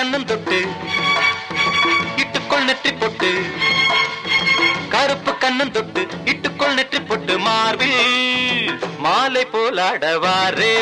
கண்ணம் தொட்டு இட்டுக்குள் நெற்றி பொட்டு கருப்பு கண்ணம் தொட்டு இட்டுக்குள் நெற்றி பொட்டு மார்பில் மாலை போலாட வாரே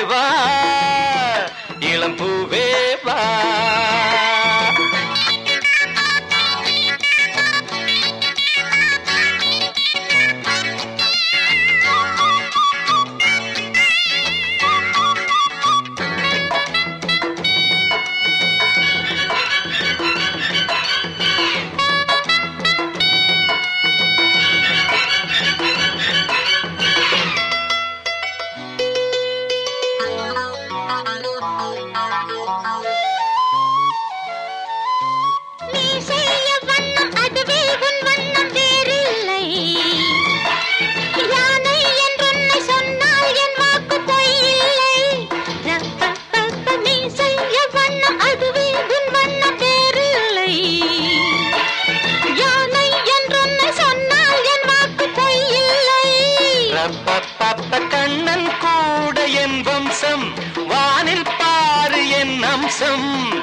ரப்பப்பப்ப கண்ணன் கூட என் வம்சம். வானில் பாரு என் அம்சம்.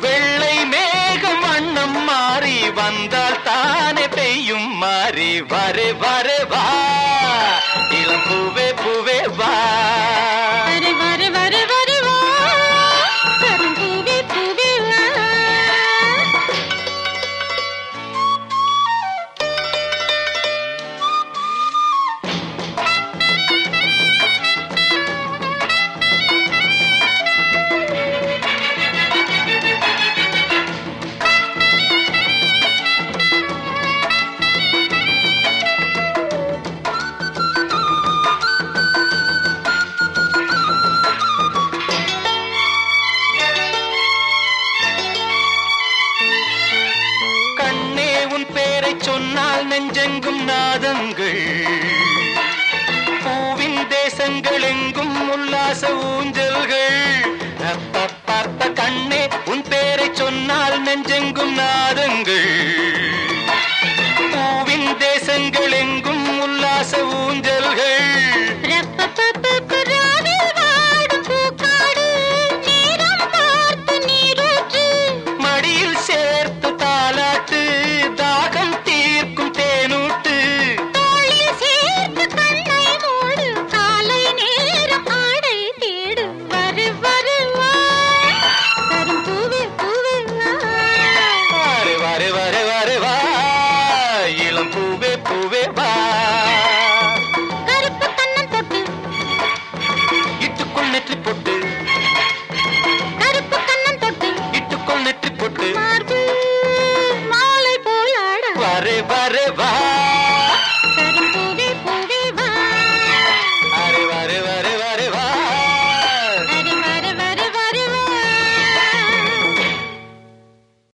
வெள்ளை மேகம் வண்ணம் மாறி வந்தால் தானே பெய்யும் மாறி. வரே வரே வா. நெஞ்செங்கும் நாதங்கள். பூவின் தேசங்கள் எங்கும் உல்லாச ஊஞ்ச